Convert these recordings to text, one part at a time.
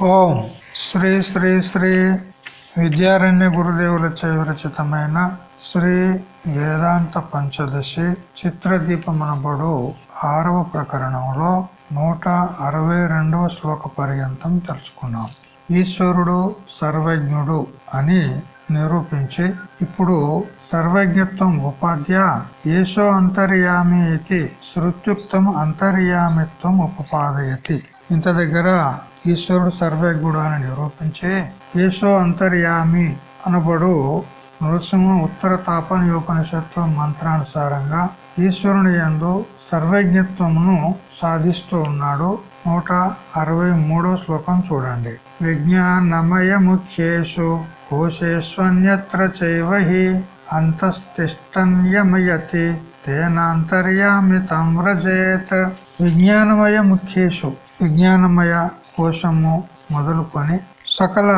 ఓం శ్రీ శ్రీ శ్రీ విద్యారణ్య గురుదేవుల విరచితమైన శ్రీ వేదాంత పంచదశి చిత్రదీపమనబడు ఆరవ ప్రకరణంలో నూట అరవై రెండవ శ్లోక పర్యంతం తెలుసుకున్నాం. ఈశ్వరుడు సర్వజ్ఞుడు అని నిరూపించి ఇప్పుడు సర్వజ్ఞత్వం ఉపాధ్య ఏషో అంతర్యామి ఇది శృత్యుక్తం అంతర్యామిత్వం ఉపపాదయతి ఇంత దగ్గర ఈశ్వరుడు సర్వజ్ఞుడు అని నిరూపించి ఈశ్వ అంతర్యామి అనబడు నృసింహ ఉత్తర తాపనయోపనిషత్తు మంత్రానుసారంగా ఈశ్వరుని యందు సర్వజ్ఞత్వమును సాధిస్తూ ఉన్నాడు. నూట అరవై మూడో శ్లోకం చూడండి. విజ్ఞానమయ ముఖ్యేషు కోశేష్వన్యత్ర చైవహి అంతస్తిష్టన్యమయతి తేనాంతర్యామి తం వ్రజేత్. విజ్ఞానమయ ముఖ్యేషు విజ్ఞానమయ కోశము మొదలుకొని సకల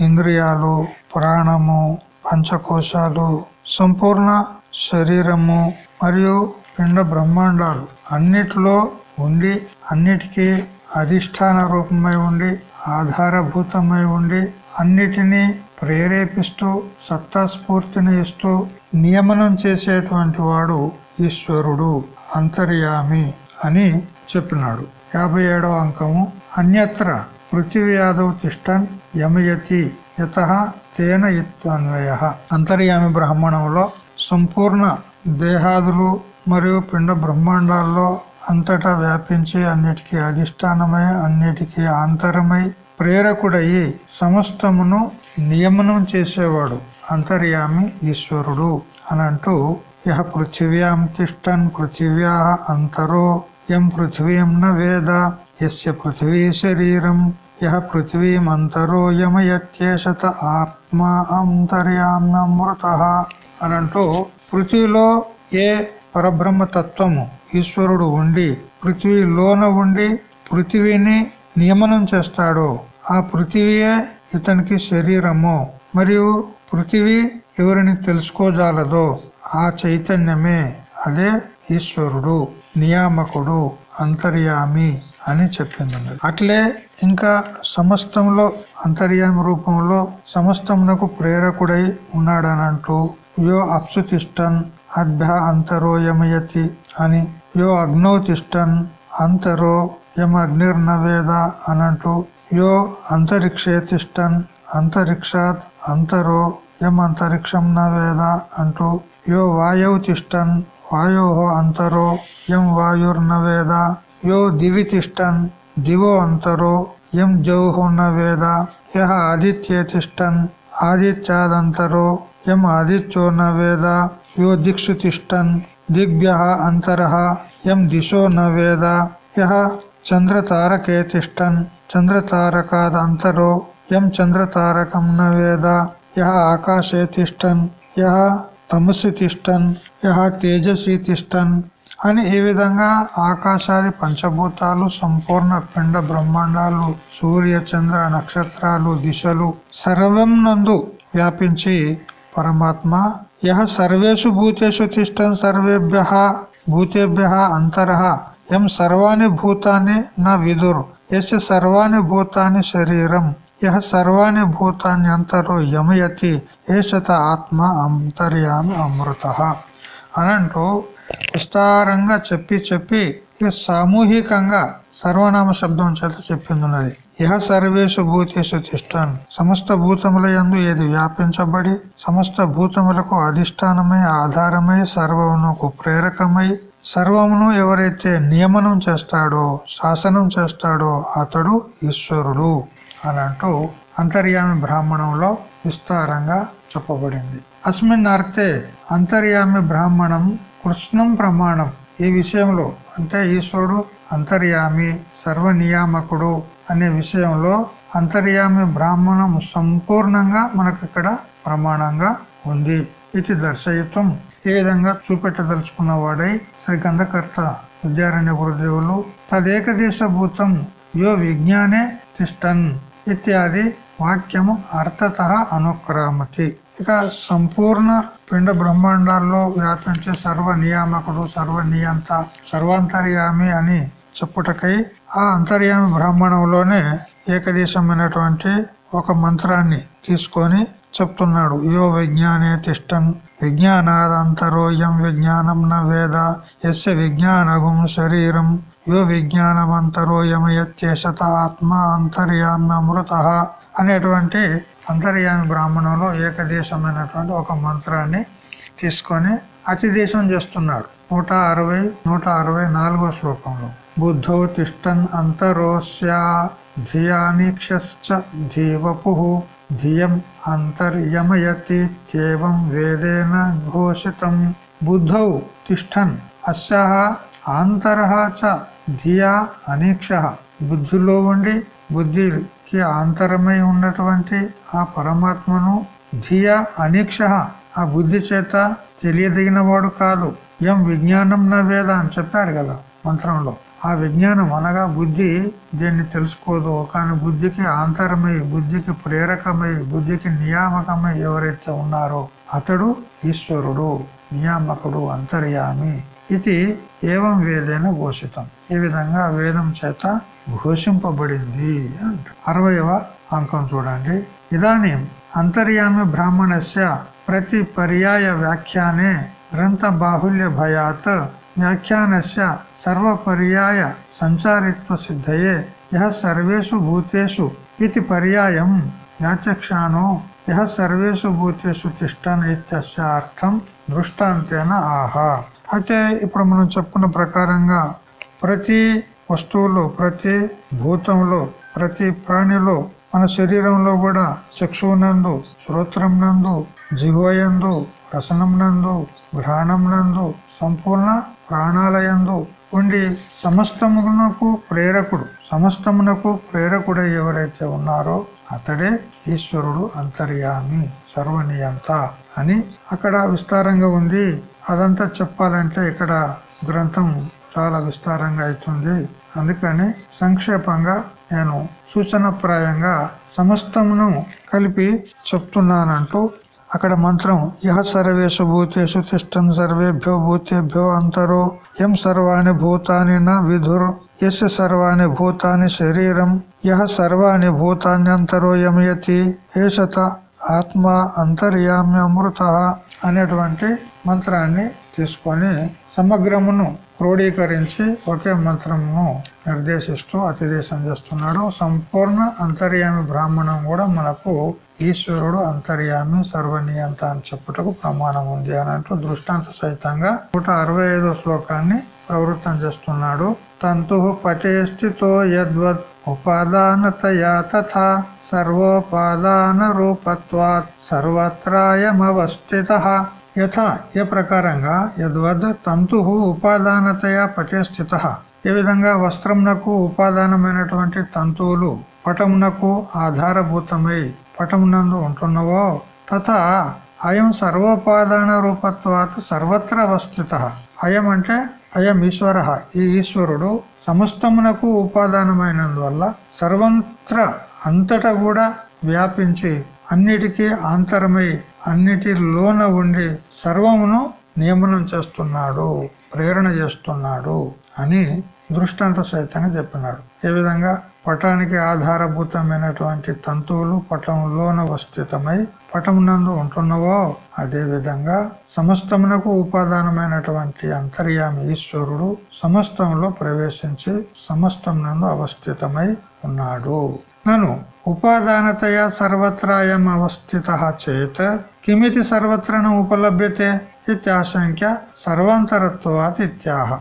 ఇంద్రియాలు ప్రాణము పంచకోశాలు సంపూర్ణ శరీరము మరియు పిండ బ్రహ్మాండాలు అన్నిటిలో ఉండి అన్నిటికీ అధిష్టాన రూపమై ఉండి ఆధారభూతమై ఉండి అన్నిటినీ ప్రేరేపిస్తూ సత్తాస్ఫూర్తిని ఇస్తూ నియమనం చేసేటువంటి వాడు ఈశ్వరుడు అంతర్యామి అని చెప్పినాడు. యాభై ఏడవ అంకము. అన్యత్ర పృథివ్యాదవ్ తిష్టన్ యమయతి యత తేన ఇత్వన్వయ అంతర్యామి బ్రాహ్మణంలో సంపూర్ణ దేహాదులు మరియు పిండ బ్రహ్మాండాల్లో అంతటా వ్యాపించి అన్నిటికీ అధిష్టానమై అన్నిటికీ ఆంతరమై ప్రేరకుడయి సమస్తమును నియమనం చేసేవాడు. అంతర్యామి ఈశ్వరుడు. అని అంటూ యహ పృథివ్యాం తిష్టన్ పృథివ్యా అంతరో యం పృథివీం న వేద. యస్య పృథివీ శరీరం యహ పృథివీం అంతరో ఆత్మా ఆత్మ అంతర్యామృత అనంటూ పృథ్వీలో ఏ పరబ్రహ్మ తత్వము ఈశ్వరుడు ఉండి పృథ్వీలోన ఉండి పృథివీని నియమనం చేస్తాడు ఆ పృథివీయే ఇతనికి శరీరము. మరియు పృథివీ ఎవరిని తెలుసుకోజాలదో ఆ చైతన్యమే. అదే ఈశ్వరుడు నియామకుడు అంతర్యామి అని చెప్పింది అట్లే ఇంకా సమస్తంలో అంతర్యామి రూపంలో సమస్తమునకు ప్రేరకుడై ఉన్నాడనంటూ యో అప్సుతిష్టన్ అభ్య అంతరో యమయతి అని యో అగ్నో తిష్టన్ అంతరో యమ అగ్నిర్నవేద అనంటూ యో అంతరిక్షే తిష్టన్ అంతరిక్షాత్ అంతరో యం అంతరిక్షం నవేద అంటూ యో వాయవు తిష్టన్ వాయో అంతరో యం వాయుర్నవేద యో దివి తిష్టన్ దివో అంతరో యం జౌహో నవేద యహ ఆదిత్యే తిష్టన్ ఆదిత్యాదంతరో యం ఆదిత్యో నవేద యో దిక్షు తిష్టన్ దిగ్భ్య అంతర యం దిశో నవేద యహ చంద్రతారకే తిష్టన్ చంద్రతారకాదంతరో యం చంద్రతారకం నవేద యహ ఆకాశే తిష్టన్ యహ తమస్సు తిష్టన్ యహ తేజస్వి తిష్టన్ అని ఈ విధంగా ఆకాశాది పంచభూతాలు సంపూర్ణ పిండ బ్రహ్మాండాలు సూర్య చంద్ర నక్షత్రాలు దిశలు సర్వం నందు వ్యాపించి పరమాత్మ యహ సర్వేషు భూతేషు తిష్టన్ సర్వేభ్య భూతేభ్య అంతర ఎం సర్వాణి భూతాన్ని నా విదురు ఎస్ సర్వాణి భూతాన్ని శరీరం. యహ సర్వాణి భూతాన్ని అంతరో యమయతి ఏషత ఆత్మ అంతర్యామి అమృత అనంటూ విస్తారంగా చెప్పి చెప్పి ఇక సామూహికంగా సర్వనామ శబ్దం చేత చెప్పింది ఇహ సర్వేషు భూతేషు తిష్టన్ సమస్త భూతముల యందు ఏది వ్యాపించబడి సమస్త భూతములకు అధిష్టానమై ఆధారమై సర్వమునకు ప్రేరకమై సర్వమును ఎవరైతే నియమనం చేస్తాడో శాసనం చేస్తాడో అతడు ఈశ్వరుడు। అని అంటూ అంతర్యామి బ్రాహ్మణంలో విస్తారంగా చెప్పబడింది. అస్మిన్ అర్థే అంతర్యామి బ్రాహ్మణం కృష్ణం ప్రమాణం. ఈ విషయంలో అంటే ఈశ్వరుడు అంతర్యామి సర్వనియామకుడు అనే విషయంలో అంతర్యామి బ్రాహ్మణం సంపూర్ణంగా మనకు ఇక్కడ ప్రమాణంగా ఉంది. ఇది దర్శయత్వం. ఈ విధంగా చూపెట్టదలుచుకున్న వాడై శ్రీ గంధకర్త విద్యారణ్య గురుదేవులు తదేకదేశ భూతం యో విజ్ఞానే తిష్టన్. ఇత్యాది వాక్యము అర్థత అనుక్రామతి ఇక సంపూర్ణ పిండ బ్రహ్మాండాల్లో వ్యాపించే సర్వ నియామకుడు సర్వ నియంత సర్వాంతర్యామి అని చెప్పుటకై ఆ అంతర్యామి బ్రాహ్మణంలోనే ఏకదేశమైనటువంటి ఒక మంత్రాన్ని తీసుకొని చెప్తున్నాడు. యో విజ్ఞానే తిష్టన్ విజ్ఞానాదంతరోయం విజ్ఞానం న వేద ఎస్ విజ్ఞానగుం శరీరం యో విజ్ఞానమంతరోయమయత్యేషత ఆత్మ అంతర్యామ్యమృత అనేటువంటి అంతర్యామి బ్రాహ్మణంలో ఏకదేశమైనటువంటి ఒక మంత్రాన్ని తీసుకొని అతి దేశం చేస్తున్నాడు. నూట అరవై నూట అరవై నాలుగో శ్లోకంలో. బుద్ధో తిష్టన్ అంతరోస్యా ధియానీక్షశ్చ ధీవపు ధియం అంతర్యమయతి కేవం వేదేన ఘోషితం. బుద్ధౌ తిష్టన్ అస్యాహ అంతర చ ధియా అనీక్ష బుద్ధిలో ఉండి బుద్ధికి ఆంతరమై ఉన్నటువంటి ఆ పరమాత్మను ధియా అనీక్ష ఆ బుద్ధి చేత తెలియదగిన వాడు కాదు. ఎం విజ్ఞానం నా వేద అని చెప్పాడు కదా మంత్రంలో. ఆ విజ్ఞానం అనగా బుద్ధి. దీన్ని తెలుసుకోదు. కానీ బుద్ధికి ఆంతరమై బుద్ధికి ప్రేరకమై బుద్ధికి నియామకమై ఎవరైతే ఉన్నారో అతడు ఈశ్వరుడు నియామకుడు అంతర్యామి. ఇది ఏవం వేదేన ఘోషితం. ఈ విధంగా వేదం చేత ఘోషింపబడింది అరవయవ అంకం చూడండి. ఇదానీ అంతర్యామి బ్రాహ్మణస్య ప్రతి పర్యాయ వ్యాఖ్యానే గ్రంథ బాహుల్య భయాత్ వ్యాఖ్యానస్య సర్వపర్యాయ సంచారిత్వ సిద్ధయే. యహ సర్వేషు భూతేషు ఇది పర్యాయం వ్యాచక్షాణో యహ సర్వేషు భూతేషు తిష్టన్ ఇత్యస్య అర్థం దృష్టాంతేన ఆహా. అయితే ఇప్పుడు మనం చెప్పుకున్న ప్రకారంగా ప్రతి వస్తువులో ప్రతి భూతంలో ప్రతి ప్రాణిలో మన శరీరంలో కూడా చక్షువునందు శ్రోత్రం నందు జిహోయందు రసనం నందు ఘ్రాణం నందు సంపూర్ణ ప్రాణాలయందు ఉండి సమస్తమునకు ప్రేరకుడు సమస్తమునకు ప్రేరకుడు ఎవరైతే ఉన్నారో అతడే ఈశ్వరుడు అంతర్యామి సర్వనియంత అని అక్కడ విస్తారంగా ఉంది. అదంతా చెప్పాలంటే ఇక్కడ గ్రంథం చాలా విస్తారంగా అవుతుంది. అందుకని సంక్షేపంగా నేను సూచనప్రాయంగా సమస్తమును కలిపి చెప్తున్నానంటూ అక్కడ మంత్రం యహ సర్వేషు భూతేషు తిష్టం సర్వేభ్యో భూతేభ్యో అంతరో ఎం సర్వాణి భూతాని న విధుర్ ఎస్ సర్వాణి భూతాని శరీరం యహ సర్వాణి భూతాన్యంతరో యమయతి ఏషత ఆత్మ అంతర్యామ్యమృత. అనేటువంటి మంత్రాన్ని తీసుకొని సమగ్రమును క్రోడీకరించి ఒకే మంత్రమును నిర్దేశిస్తూ అతిదేశం చేస్తున్నాడు. సంపూర్ణ అంతర్యామి బ్రాహ్మణం కూడా మనకు ఈశ్వరుడు అంతర్యామి సర్వనీయంత అని చెప్పుటకు ప్రమాణం ఉంది అని అంటూ దృష్టాంత సహితంగా నూట అరవై శ్లోకాన్ని ప్రవృత్తం చేస్తున్నాడు. తంతు పటే యద్వత్ యద్వద్ ఉపాదానతయా తథా సర్వోపాదాన రూపత్వాత్ సర్వత్రాయమవస్థిత. యథ ఏ ప్రకారంగా యద్వద్ తంతు ఉపాదానతయా పటే స్థిత ఏ విధంగా వస్త్రంనకు ఉపాదానమైనటువంటి తంతువులు పటమునకు ఆధారభూతమై పటమునందు ఉంటున్నవో తథా అయం సర్వోపాదాన రూపత్వాత సర్వత్ర వస్తుత. అయం అంటే అయం ఈశ్వర. ఈ ఈశ్వరుడు సమస్తమునకు ఉపాదానమైనందువల్ల సర్వత్ర అంతటా కూడా వ్యాపించి అన్నిటికీ ఆంతరమై అన్నిటిలోన ఉండి సర్వమును నియమనం చేస్తున్నాడు ప్రేరణ చేస్తున్నాడు అని దృష్టాంత సహితంగా చెప్పినాడు. ఏ విధంగా? పటానికి ఆధారభూతమైనటువంటి తంతువులు పటంలోన వస్థితమై పటమునందు ఉంటున్నవో అదే విధంగా సమస్తమునకు ఉపాదానమైనటువంటి అంతర్యామి ఈశ్వరుడు సమస్తంలో ప్రవేశించి సమస్తం నందు అవస్థితమై ఉన్నాడు. నను ఉపాదానతయా సర్వత్రాయం అవస్థిత చేత కిమితి సర్వత్రను ఉపలభ్యతే? ఇత్యాశంక్య సర్వాంతరత్వాత్ ఇత్యాహ.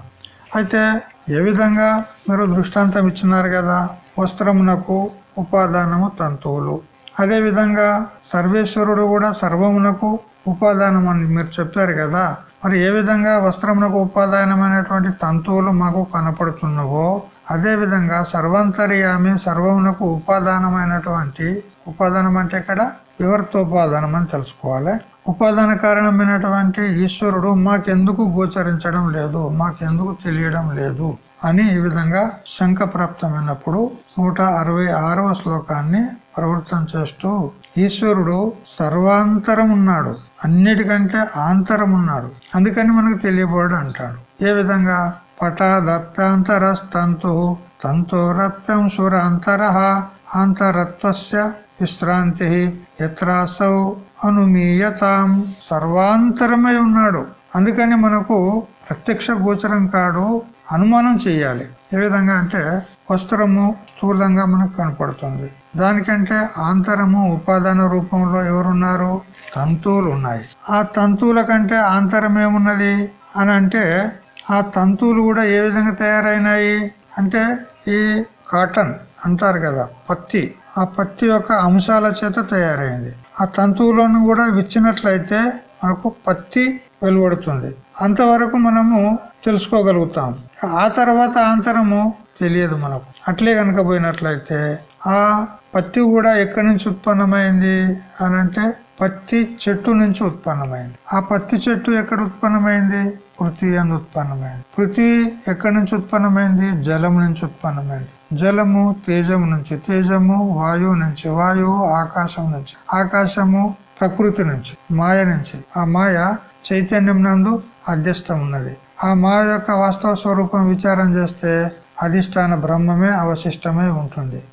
అయితే ఏ విధంగా మీరు దృష్టాంతం ఇచ్చినారు కదా? వస్త్రమునకు ఉపాదానము తంతువులు. అదే విధంగా సర్వేశ్వరుడు కూడా సర్వమునకు ఉపాదానం అని మీరు చెప్పారు కదా? మరి ఏ విధంగా వస్త్రమునకు ఉపాదానమైనటువంటి తంతువులు మాకు కనపడుతున్నవో అదే విధంగా సర్వంతర్యామి సర్వమునకు ఉపాదానమైనటువంటి ఉపాదానం అంటే ఇక్కడ వివర్తోపాదానం అని తెలుసుకోవాలి. ఉపాదాన కారణమైనటువంటి ఈశ్వరుడు మాకెందుకు గోచరించడం లేదు మాకెందుకు తెలియడం లేదు అని ఈ విధంగా శంక ప్రాప్తమైనప్పుడు నూట అరవై ఆరవ శ్లోకాన్ని ప్రవృత్తం చేస్తూ ఈశ్వరుడు సర్వాంతరం ఉన్నాడు అన్నిటికంటే ఆంతరం ఉన్నాడు అందుకని మనకు తెలియబోడు అంటాడు. ఏ విధంగా? పటాదప్యాంతరస్తంతు తంతోరప్యం సురాంతర ఆంతరత్వస్య విశ్రాంతి ఎత్రాసౌ అనుమీయతాం. సర్వాంతరమై ఉన్నాడు. అందుకని మనకు ప్రత్యక్ష గోచరం కాడు అనుమానం చేయాలి. ఏ విధంగా అంటే వస్త్రము స్థూలంగా మనకు కనపడుతుంది. దానికంటే ఆంతరము ఉపాదాన రూపంలో ఎవరున్నారు? తంతువులు ఉన్నాయి. ఆ తంతువుల కంటే ఆంతరం ఏమున్నది? అని అంటే ఆ తంతువులు కూడా ఏ విధంగా తయారైనాయి? అంటే ఈ కాటన్ అంటారు కదా పత్తి. ఆ పత్తి యొక్క అంశాల చేత తయారైంది. ఆ తంతువులను కూడా విచ్చినట్లయితే మనకు పత్తి వెలువడుతుంది. అంతవరకు మనము తెలుసుకోగలుగుతాం. ఆ తర్వాత అంతరము తెలియదు మనకు. అట్లే కనుక పోయినట్లయితే ఆ పత్తి కూడా ఎక్కడి నుంచి ఉత్పన్నమైంది? అని అంటే పత్తి చెట్టు నుంచి ఉత్పన్నమైంది. ఆ పత్తి చెట్టు ఎక్కడ ఉత్పన్నమైంది? పృథ్వీ అందు ఉత్పన్నమైంది. పృథ్వీ ఎక్కడి నుంచి ఉత్పన్నమైంది? జలం నుంచి ఉత్పన్నమైంది. జలము తేజము నుంచి తేజము వాయువు నుంచి వాయువు ఆకాశం నుంచి ఆకాశము ప్రకృతి నుంచి మాయ నుంచి. ఆ మాయ చైతన్యం నందు అధ్యస్థం ఉన్నది. ఆ మాయ యొక్క వాస్తవ స్వరూపం విచారం చేస్తే అధిష్టాన బ్రహ్మమే అవశిష్టమై ఉంటుంది.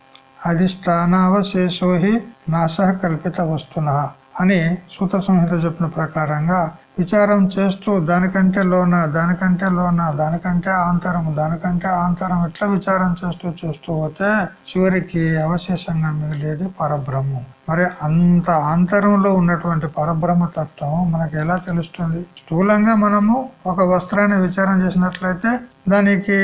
అధిష్టానావశేషోహి నాశ కల్పిత వస్తున అని సూత సంహిత చెప్పిన ప్రకారంగా విచారం చేస్తూ దానికంటే లోన దానికంటే లోన దానికంటే ఆంతరం దానికంటే ఆంతరం ఇట్లా విచారం చేస్తూ చూస్తూ పోతే చివరికి అవశేషంగా మిగిలేది పరబ్రహ్మం. మరి అంత ఆంతరంలో ఉన్నటువంటి పరబ్రహ్మ తత్వం మనకు ఎలా తెలుస్తుంది? స్థూలంగా మనము ఒక వస్త్రాన్ని విచారం చేసినట్లయితే దానికి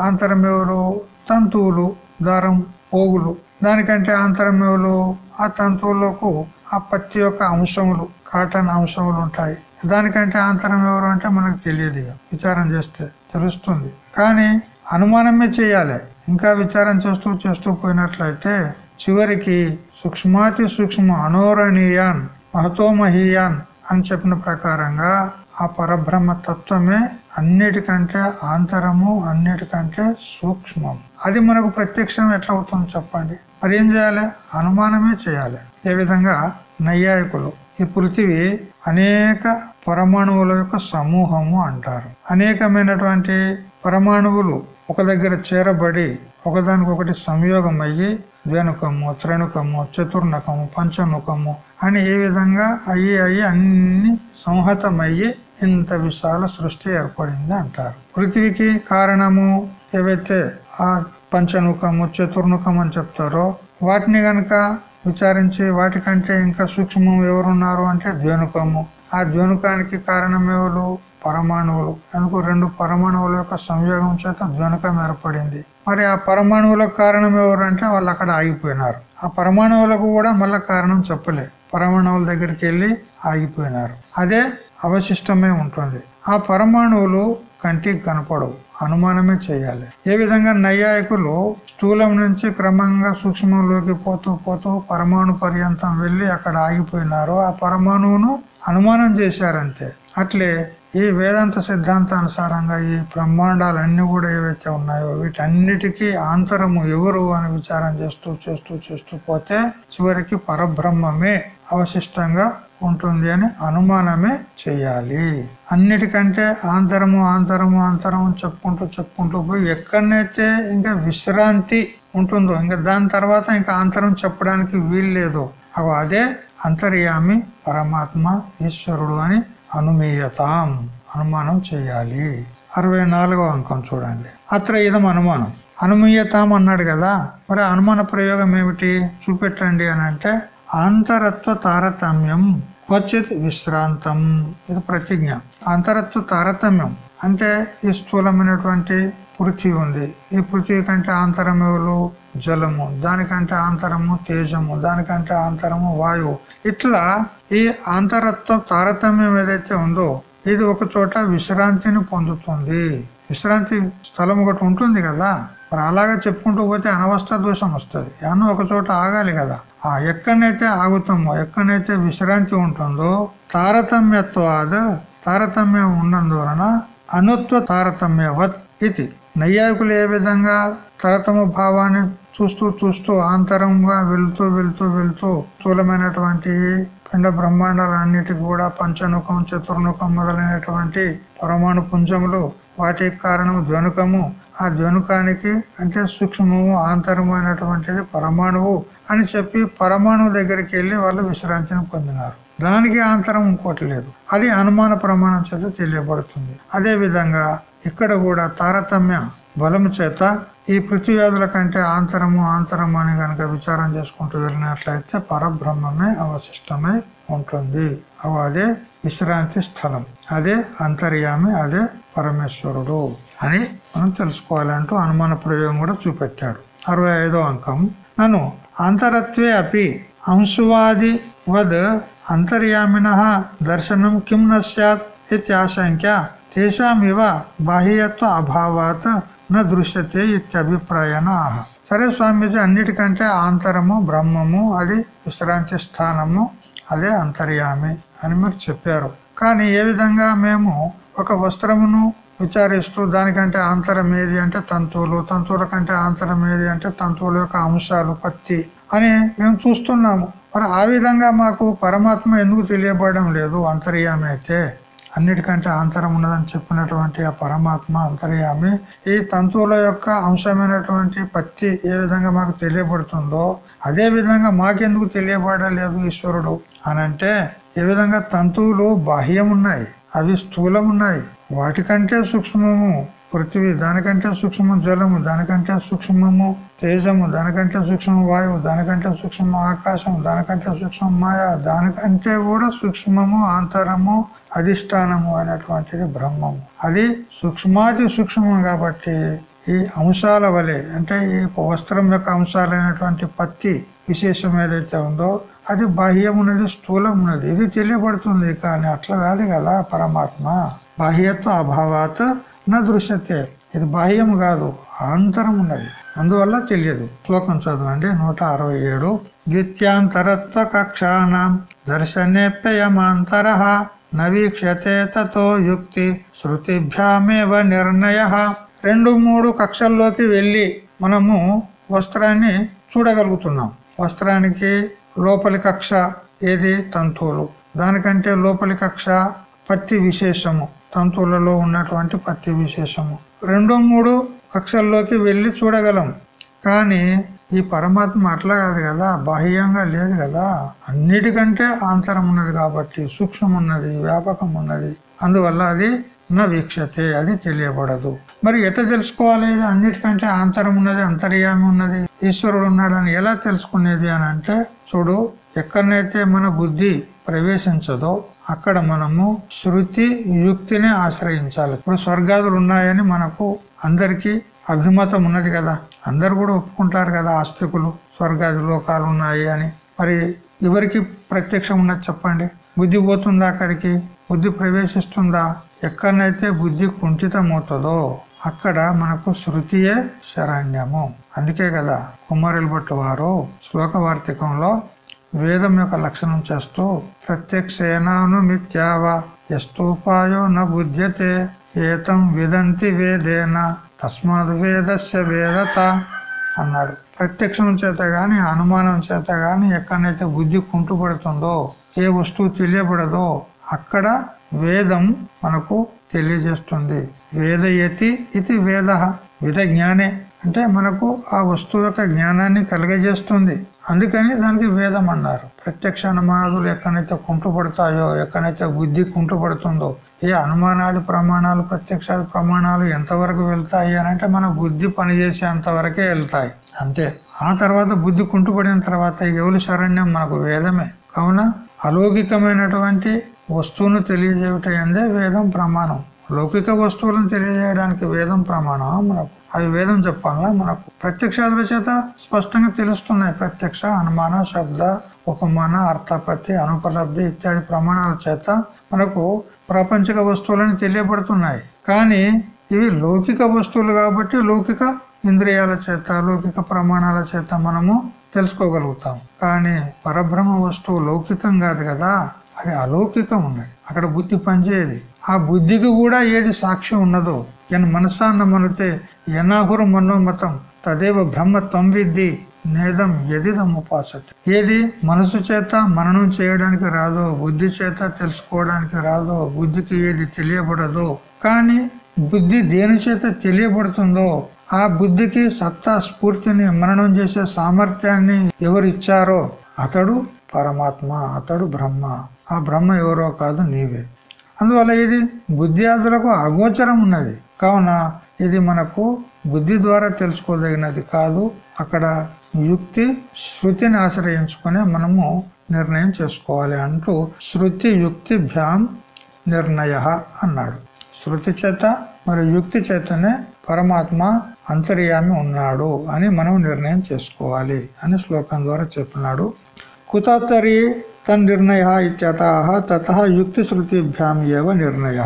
ఆంతరం ఎవరు? తంతువులు దారం పోగులు. దానికంటే ఆంతరం ఎవరు? ఆ తంతువులకు ఆ పత్తి యొక్క అంశములు కాటన్ అంశములు ఉంటాయి. దానికంటే ఆంతరం ఎవరు అంటే మనకు తెలియదు విచారం చేస్తే తెలుస్తుంది. కానీ అనుమానమే చేయాలి. ఇంకా విచారం చేస్తూ చేస్తూ పోయినట్లయితే చివరికి సూక్ష్మాతి సూక్ష్మ అనోరణీయాన్ మహతోమహీయాన్ అని చెప్పిన ప్రకారంగా ఆ పరబ్రహ్మ తత్వమే అన్నిటికంటే ఆంతరము అన్నిటికంటే సూక్ష్మం. అది మనకు ప్రత్యక్షం ఎట్లా అవుతుందో చెప్పండి. మరి ఏం చేయాలి? అనుమానమే చేయాలి. ఏ విధంగా? నైయాయికులు. ఈ పృథివీ అనేక పరమాణువుల యొక్క సమూహము అంటారు. అనేకమైనటువంటి పరమాణువులు ఒక దగ్గర చేరబడి ఒకదానికొకటి సంయోగం అయ్యి ద్వనుకము త్రణుకము చతుర్నకము పంచముఖము అని ఏ విధంగా అయ్యి అయ్యి అన్ని సంహతమయ్యి ఇంత విశాల సృష్టి ఏర్పడింది అంటారు. పృథివీకి కారణము ఏవైతే ఆ పంచముఖము చతుర్ముఖం అని చెప్తారో వాటిని గనక విచారించి వాటికంటే ఇంకా సూక్ష్మం ఎవరున్నారు అంటే ద్వేనుకము. ఆ ద్వేనుకానికి కారణం ఎవరు? పరమాణువులు. అందుకు రెండు పరమాణువుల యొక్క సంయోగం చేత ద్వేనుకం ఏర్పడింది. మరి ఆ పరమాణువులకు కారణం ఎవరు అంటే వాళ్ళు అక్కడ ఆగిపోయినారు. ఆ పరమాణువులకు కూడా మళ్ళా కారణం చెప్పలే. పరమాణువుల దగ్గరికి వెళ్ళి ఆగిపోయినారు. అదే అవశిష్టమే ఉంటుంది. ఆ పరమాణువులు కంటికి కనపడవు. అనుమానమే చేయాలి. ఏ విధంగా నైయాయకులు స్థూలం నుంచి క్రమంగా సూక్ష్మంలోకి పోతూ పోతూ పరమాణు పర్యంతం వెళ్ళి అక్కడ ఆగిపోయినారో ఆ పరమాణువును అనుమానం చేశారంతే. అట్లే ఈ వేదాంత సిద్ధాంతానుసారంగా ఈ బ్రహ్మాండాలన్నీ కూడా ఏవైతే ఉన్నాయో వీటన్నిటికీ ఆంతరము ఎవరు అని విచారం చేస్తూ చేస్తూ చేస్తూ పోతే చివరికి పరబ్రహ్మమే అవశిష్టంగా ఉంటుంది అని అనుమానమే చేయాలి. అన్నిటికంటే ఆంతరము ఆంతరము ఆంతరము చెప్పుకుంటూ చెప్పుకుంటూ పోయి ఎక్కడనైతే ఇంకా విశ్రాంతి ఉంటుందో ఇంకా దాని తర్వాత ఇంకా ఆంతరం చెప్పడానికి వీల్లేదు అగో అదే అంతర్యామి పరమాత్మ ఈశ్వరుడు అని అనుమీయతాం అనుమానం చేయాలి. అరవై నాలుగో అంకం చూడండి. అత్ర ఇదం అనుమానం. అనుమీయతాం అన్నాడు కదా మరి అనుమాన ప్రయోగం ఏమిటి? చూపెట్టండి అని అంటే ఆంతరత్వ తారతమ్యం క్వచిత్ విశ్రాంతం. ఇది ప్రతిజ్ఞ. అంతరత్వ తారతమ్యం అంటే ఈ స్థూలమైనటువంటి పృథ్వీ ఉంది. ఈ పృథ్వీ కంటే ఆంతరం ఎవరు? జలము. దానికంటే ఆంతరము తేజము. దానికంటే ఆంతరము వాయువు. ఇట్లా ఈ ఆంతరత్వ తారతమ్యం ఏదైతే ఉందో ఇది ఒక చోట విశ్రాంతిని పొందుతుంది. విశ్రాంతి స్థలం ఒకటి ఉంటుంది కదా? మరి అలాగా చెప్పుకుంటూ పోతే అనవస్థ దోషం వస్తుంది. అన్న ఒక చోట ఆగాలి కదా. ఆ ఎక్కడనైతే ఆగుతామో ఎక్కడనైతే విశ్రాంతి ఉంటుందో తారతమ్యత్వాద తారతమ్యం ఉన్నందువలన అనుత్వ తారతమ్యవత్ ఇది. నైయాయికులు ఏ విధంగా తరతమ భావాన్ని చూస్తూ చూస్తూ ఆంతరంగా వెళుతూ వెళుతూ వెళుతూ స్థూలమైనటువంటి పిండ బ్రహ్మాండాలన్నిటికి కూడా పంచనుఖం చతుర్ముఖం మొదలైనటువంటి పరమాణు పుంజములు వాటికి కారణం ధ్వనుకము ఆ ద్వనుకానికి అంటే సూక్ష్మము ఆంతరమైనటువంటిది పరమాణువు అని చెప్పి పరమాణువు దగ్గరికి వెళ్ళి వాళ్ళు విశ్రాంతిని పొందినారు. దానికి ఆంతరం ఇంకోటి లేదు. అది అనుమాన ప్రమాణం చేత తెలియబడుతుంది. అదే విధంగా ఇక్కడ కూడా తారతమ్య బలము చేత ఈ పృథ్వీవ్యాధుల కంటే ఆంతరము ఆంతరము అని గనక విచారం చేసుకుంటూ వెళ్ళినట్లయితే పరబ్రహ్మమే అవశిష్టమై ఉంటుంది. అదే విశ్రాంతి స్థలం. అదే అంతర్యామి అదే పరమేశ్వరుడు. అని మనం తెలుసుకోవాలంటూ అనుమాన ప్రయోగం కూడా చూపెట్టాడు. అరవై ఐదో అంకం. నన్ను అంతరత్వే అపి అంశువాది వద్ అంతర్యామిన దర్శనం కిం న సత్ ఇత్యాశంక్య తేషామివ బాహ్యత్వ అభావాత్ న దృశ్యతే ఇత్యభిప్రాయన. ఆహ సరే స్వామీజీ అన్నిటికంటే ఆంతరము బ్రహ్మము అది విశ్రాంతి స్థానము అదే అంతర్యామి అని మీరు చెప్పారు. కానీ ఏ విధంగా మేము ఒక వస్త్రమును విచారిస్తూ దానికంటే ఆంతరం ఏది అంటే తంతువులు తంతువుల కంటే ఆంతరం ఏది అంటే తంతువుల యొక్క అంశాలు పత్తి అని మేము చూస్తున్నాము. మరి ఆ విధంగా మాకు పరమాత్మ ఎందుకు తెలియబడడం లేదు? అంతర్యామి అయితే అన్నిటికంటే అంతరం ఉన్నదని చెప్పినటువంటి ఆ పరమాత్మ అంతర్యామి ఈ తంతువుల యొక్క అంశమైనటువంటి పత్తి ఏ విధంగా మాకు తెలియబడుతుందో అదే విధంగా మాకెందుకు తెలియబడలేదు ఈశ్వరుడు అనంటే ఏ విధంగా తంతువులు బాహ్యం ఉన్నాయి అవి స్థూలం ఉన్నాయి. వాటికంటే సూక్ష్మము పృథివీ దానికంటే సూక్ష్మ జలము దానికంటే సూక్ష్మము తేజము దానికంటే సూక్ష్మ వాయువు దానికంటే సూక్ష్మ ఆకాశం దానికంటే సూక్ష్మ మాయ దానికంటే కూడా సూక్ష్మము ఆంతరము అధిష్టానము అనేటువంటిది బ్రహ్మము. అది సూక్ష్మాది సూక్ష్మం కాబట్టి ఈ అంశాల వలె అంటే ఈ వస్త్రం యొక్క అంశాలైనటువంటి పత్తి విశేషం ఏదైతే ఉందో అది బాహ్యమున్నది స్థూలం ఉన్నది ఇది తెలియబడుతుంది కానీ అట్లా కాదు కదా పరమాత్మ. బాహ్యత్వ అభావాత్ నా దృశ్యతే. ఇది బాహ్యం కాదు ఆంతరం ఉన్నది అందువల్ల తెలియదు. శ్లోకం చదవండి నూట అరవై ఏడు. ద్విత్యాంతరత్వ కక్షాణం దర్శనేప్యయమాంతర నవీక్షతే తో యుక్తి శృతిభ్యామేవ నిర్ణయ. రెండు మూడు కక్షల్లోకి వెళ్ళి మనము వస్త్రాన్ని చూడగలుగుతున్నాం. వస్త్రానికి లోపలి కక్ష ఏది? తంతువులు. దానికంటే లోపలి కక్ష పత్తి విశేషము. తంతువులలో ఉన్నటువంటి పత్తి విశేషము. రెండు మూడు కక్షల్లోకి వెళ్ళి చూడగలం. కానీ ఈ పరమాత్మ అట్లా కాదు కదా. బాహ్యంగా లేదు కదా. అన్నిటికంటే ఆంతరం ఉన్నది కాబట్టి సూక్ష్మం ఉన్నది వ్యాపకం ఉన్నది అందువల్ల అది నా వీక్షతే అది తెలియబడదు. మరి ఎట్లా తెలుసుకోవాలి? అన్నిటికంటే ఆంతరం ఉన్నది అంతర్యామి ఉన్నది. ఈశ్వరుడు ఉన్నాడని ఎలా తెలుసుకునేది అని అంటే చూడు ఎక్కడనైతే మన బుద్ధి ప్రవేశించదో అక్కడ మనము శృతి యుక్తినే ఆశ్రయించాలి. ఇప్పుడు స్వర్గాదులు ఉన్నాయని మనకు అందరికీ అభిమతం ఉన్నది కదా. అందరు కూడా ఒప్పుకుంటారు కదా ఆస్తికులు స్వర్గాది లోకాలు ఉన్నాయి అని. మరి ఎవరికి ప్రత్యక్షం ఉన్నది చెప్పండి? బుద్ధి పోతుందా అక్కడికి? బుద్ధి ప్రవేశిస్తుందా? ఎక్కడనైతే బుద్ధి కుంఠితమవుతుందో అక్కడ మనకు శృతియే శరణ్యము. అందుకే కదా కుమారుల భట్టు వారు శ్లోక వేదం యొక్క లక్షణం చేస్తూ ప్రత్యక్షేనాను మిథ్యావా ఎస్తూపాయో న బుధ్యతే ఏతం విదంతి వేదేన తస్మాత్ వేదస్య వేదత అన్నాడు. ప్రత్యక్షం చేత గాని అనుమానం చేత గాని ఎక్కడైతే బుద్ధి కుంటుపడుతుందో ఏ వస్తువు తెలియబడదో అక్కడ వేదం మనకు తెలియజేస్తుంది. వేదయతి ఇది వేద. విధ జ్ఞానే. అంటే మనకు ఆ వస్తువు యొక్క జ్ఞానాన్ని కలిగజేస్తుంది. అందుకని దానికి వేదం అన్నారు. ప్రత్యక్ష అనుమానాదులు ఎక్కడైతే కుంటుపడతాయో ఎక్కడైతే బుద్ధి కుంటుపడుతుందో ఏ అనుమానాది ప్రమాణాలు ప్రత్యక్షాది ప్రమాణాలు ఎంతవరకు వెళ్తాయి అని అంటే మన బుద్ధి పనిచేసేంత వరకే వెళ్తాయి. అంతే. ఆ తర్వాత బుద్ధి కుంటుపడిన తర్వాత ఎవరి శరణ్యం మనకు వేదమే. కావున అలౌకికమైనటువంటి వస్తువును తెలియజేయటందే వేదం ప్రమాణం. లౌకిక వస్తువులను తెలియజేయడానికి వేదం ప్రమాణం మనకు అవి వేదం చెప్పాలా మనకు ప్రత్యక్షాదుల చేత స్పష్టంగా తెలుస్తున్నాయి. ప్రత్యక్ష అనుమాన శబ్ద ఉపమాన అర్థపత్తి అనుపలబ్ధి ఇత్యాది ప్రమాణాల చేత మనకు ప్రాపంచిక వస్తువులని తెలియబడుతున్నాయి కానీ ఇవి లౌకిక వస్తువులు కాబట్టి లౌకిక ఇంద్రియాల చేత లౌకిక ప్రమాణాల చేత మనము తెలుసుకోగలుగుతాం. కానీ పరబ్రహ్మ వస్తువు లౌకికం కాదు కదా. అది అలౌకికం ఉన్నది అక్కడ బుద్ధి పనిచేయదు. ఆ బుద్ధికి కూడా ఏది సాక్ష్యం ఉన్నదో ఎన్ మనసాన్న మనతే ఎనాహురు మనోమతం తదేవ బ్రహ్మ తంవిద్ది నేదం ఎదిదం ఉపాసతి. ఏది? మనసు చేత మననం చేయడానికి రాదో బుద్ధి చేత తెలుసుకోవడానికి రాదో బుద్ధికి ఏది తెలియబడదో. కానీ బుద్ధి దేని చేత తెలియబడుతుందో ఆ బుద్ధికి సత్తా స్ఫూర్తిని మననం చేసే సామర్థ్యాన్ని ఎవరు ఇచ్చారో అతడు పరమాత్మ అతడు బ్రహ్మ. ఆ బ్రహ్మ ఎవరో కాదు నీవే. అందువల్ల ఇది బుద్ధ్యాదులకు అగోచరం ఉన్నది. కావున ఇది మనకు బుద్ధి ద్వారా తెలుసుకోదగినది కాదు. అక్కడ యుక్తి శృతిని ఆశ్రయించుకునే మనము నిర్ణయం చేసుకోవాలి అంటూ శృతి యుక్తి భ్యాం నిర్ణయ అన్నాడు. శృతి చేత మరియు యుక్తి చేతనే పరమాత్మ అంతర్యామి ఉన్నాడు అని మనం నిర్ణయం చేసుకోవాలి అని శ్లోకం ద్వారా చెప్పినాడు. కుతరి తన్నిర్ణయ ఇత్యత తత యుక్తి శృతిభ్యాం ఏవ నిర్ణయ.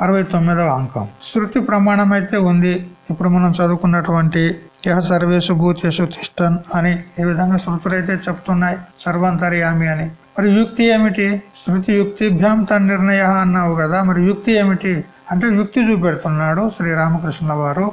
అరవై తొమ్మిదవ అంకం. శృతి ప్రమాణం అయితే ఉంది. ఇప్పుడు మనం చదువుకున్నటువంటి యహ సర్వేషు భూతేషు తిష్టన్ అని ఈ విధంగా శృతులైతే చెప్తున్నాయి. సర్వంతర్యామి అని. మరి యుక్తి ఏమిటి? శృతి యుక్తిభ్యాం తన్నిర్ణయ అన్నావు కదా మరి యుక్తి ఏమిటి? అంటే యుక్తి చూపెడుతున్నాడు శ్రీరామకృష్ణ వారు.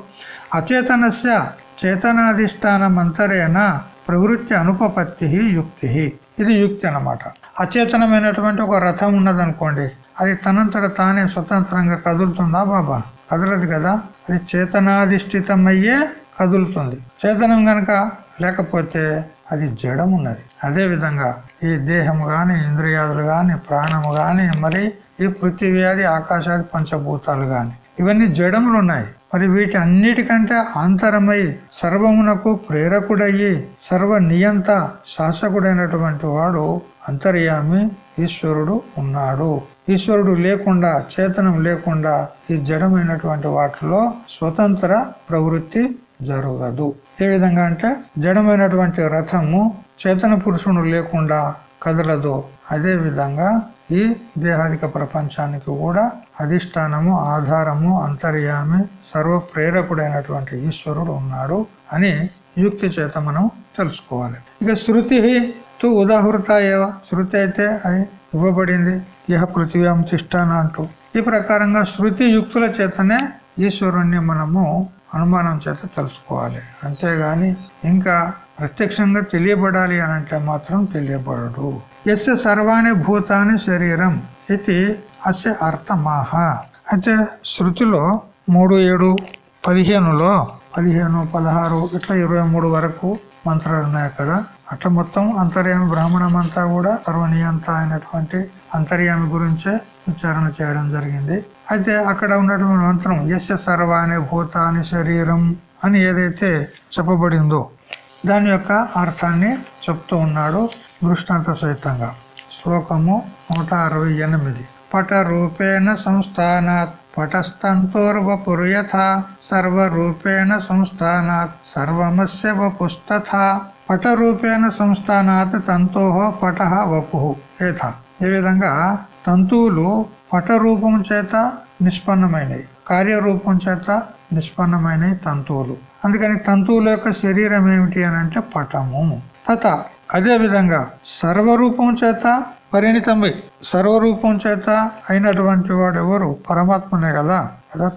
అచేతనస్య చేతనాధిష్టానం అంతరేణ ప్రవృత్తి అనుపపత్తి యుక్తి. ఇది యుక్తి అన్నమాట. అచేతనమైనటువంటి ఒక రథం ఉన్నదనుకోండి అది తనంతట తానే స్వతంత్రంగా కదులుతుందా బాబా? కదలదు కదా. అది చేతనాధిష్ఠితమయ్యే కదులుతుంది. చేతనం గనక లేకపోతే అది జడం ఉన్నది. అదే విధంగా ఈ దేహము గాని ఇంద్రియాదులు గాని ప్రాణము గాని మరి ఈ పృథివీ ఆకాశాది పంచభూతాలు గాని ఇవన్నీ జడములు ఉన్నాయి మరి వీటి అన్నిటికంటే ఆంతరమై సర్వమునకు ప్రేరకుడయ్యి సర్వ నియంత శాసకుడైనటువంటి వాడు అంతర్యామి ఈశ్వరుడు ఉన్నాడు. ఈశ్వరుడు లేకుండా చేతనం లేకుండా ఈ జడమైనటువంటి వాటిలో స్వతంత్ర ప్రవృత్తి జరగదు. ఏ విధంగా అంటే జడమైనటువంటి రథము చేతన పురుషుడు లేకుండా కదలదు. అదే విధంగా ఈ దేహాదిక ప్రపంచానికి కూడా అధిష్టానము ఆధారము అంతర్యామి సర్వ ప్రేరకుడైనటువంటి ఈశ్వరుడు ఉన్నాడు అని యుక్తి చేత మనం తెలుసుకోవాలి. ఇక శృతి తు ఉదాహృత ఏవ? శృతి అయితే అది ఇవ్వబడింది. ఇహ పృథివ్యాం తిష్టాన అంటూ. ఈ ప్రకారంగా శృతి యుక్తుల చేతనే ఈశ్వరుణ్ణి మనము అనుమానం చేత తెలుసుకోవాలి. అంతేగాని ఇంకా ప్రత్యక్షంగా తెలియబడాలి అని అంటే మాత్రం తెలియబడడు. ఎస్ సర్వాణి భూతాన్ని శరీరం ఇది అస్య అర్థమాహ. అయితే శృతిలో మూడు ఏడు పదిహేనులో పదిహేను పదహారు ఇట్లా ఇరవై మూడు వరకు మంత్రాలు ఉన్నాయి అక్కడ. అట్లా మొత్తం అంతర్యామి బ్రాహ్మణం అంతా కూడా సర్వనీయంత అయినటువంటి అంతర్యామి గురించే విచారణ చేయడం జరిగింది. అయితే అక్కడ ఉన్నటువంటి మంత్రం యశ సర్వాణి భూతాని శరీరం అని ఏదైతే చెప్పబడిందో దాని యొక్క అర్థాన్ని చెప్తూ ఉన్నాడు దృష్టాంత సహితంగా. శ్లోకము నూట అరవై ఎనిమిది. పట రూపేణ సంస్థానాత్ పటస్థంతోర్వపుర్యథ సర్వరూపేణ సంస్థానాత్ సర్వమస్య వపుస్తథా పటరూపేణ సంస్థానాత్ తంతో పట వపు ఏథ. ఈ విధంగా తంతువులు పట రూపం చేత నిష్పన్నమైనవి. కార్యరూపం చేత నిష్పన్నమైన తంతువులు. అందుకని తంతువుల యొక్క శరీరం ఏమిటి అని అంటే పటము. తత అదే విధంగా సర్వరూపం చేత పరిణితమై సర్వరూపం చేత అయినటువంటి వాడు ఎవరు? పరమాత్మనే కదా.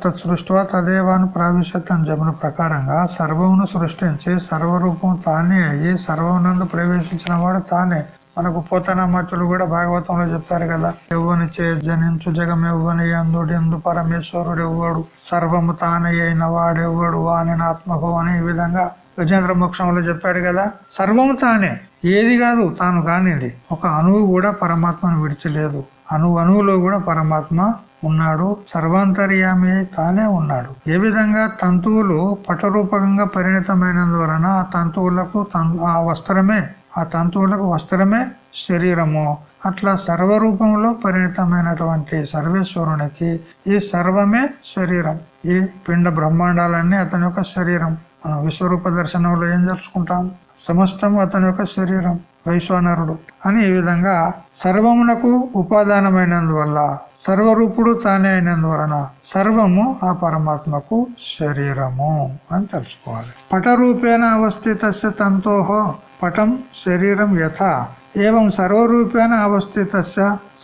సృష్టివా తదేవాను ప్రావిశత్ అని చెప్పిన ప్రకారంగా సర్వమును సృష్టించి సర్వరూపం తానే అయ్యి సర్వనందు ప్రవేశించిన వాడు తానే. మనకు పోతనామతులు కూడా భాగవతంలో చెప్పారు కదా. ఎవ్వని చే జనించు జగం ఎవ్వని ఎందుడు పరమేశ్వరుడు ఎవ్వడు సర్వము తానే అయిన వాడెవ్వడు? వాని ఆత్మభో అని ఈ విధంగా విజేంద్ర మోక్షంలో చెప్పాడు కదా. సర్వము తానే. ఏది కాదు తాను కానిది. ఒక అణువు కూడా పరమాత్మను విడిచలేదు. అణువు అణువులో కూడా పరమాత్మ ఉన్నాడు. సర్వాంతర్యామి తానే ఉన్నాడు. ఏ విధంగా తంతువులు పటరూపకంగా పరిణితమైనందువలన ఆ తంతువులకు ఆ వస్త్రమే ఆ తంతువులకు వస్త్రమే శరీరము. అట్లా సర్వరూపంలో పరిణితమైనటువంటి సర్వేశ్వరునికి ఈ సర్వమే శరీరం. ఈ పిండ బ్రహ్మాండాలన్నీ అతని యొక్క శరీరం. మనం విశ్వరూప దర్శనంలో ఏం తెలుసుకుంటాం? సమస్తము అతని యొక్క శరీరం వైశ్వానరుడు. అని ఈ విధంగా సర్వమునకు ఉపాదానమైనందువల్ల సర్వరూపుడు తానే అయినందువలన సర్వము ఆ పరమాత్మకు శరీరము అని తెలుసుకోవాలి. పటరూపేణ అవస్థిత తంతోహో పటం శరీరం యథ. ఏం సర్వరూపేణ అవస్థిత